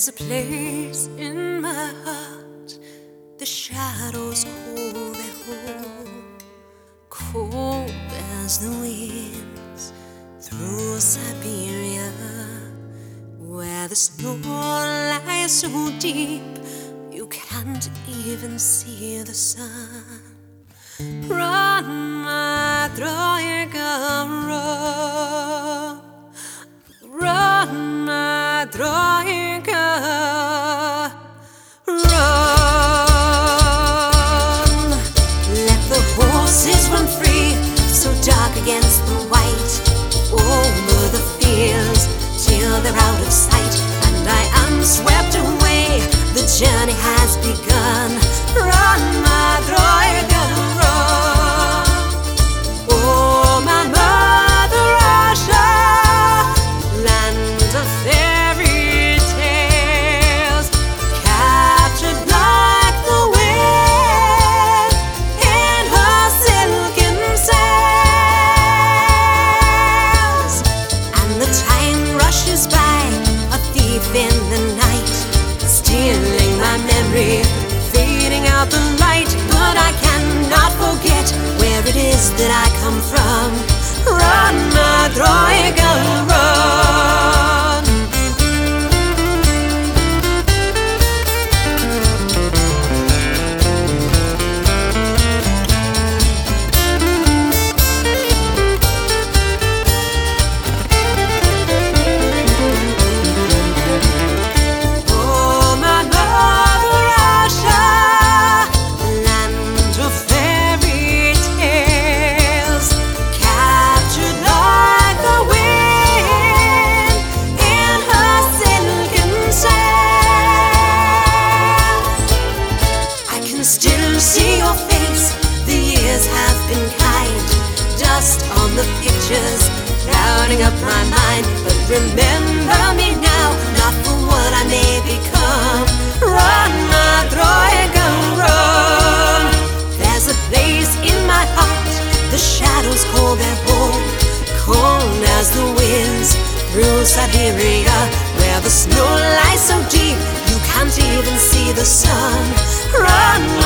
There's a place in my heart, the shadows hold their hold, cold as the winds through Siberia, where the snow lies so deep you can't even see the sun. Run, my droiga, run, run, my droiga, sight, and I am swept away. The journey has my mind. But remember me now, not for what I may become. Run, my dragon, run. There's a place in my heart, the shadows call their home. Cold as the winds through Siberia, where the snow lies so deep you can't even see the sun. Run.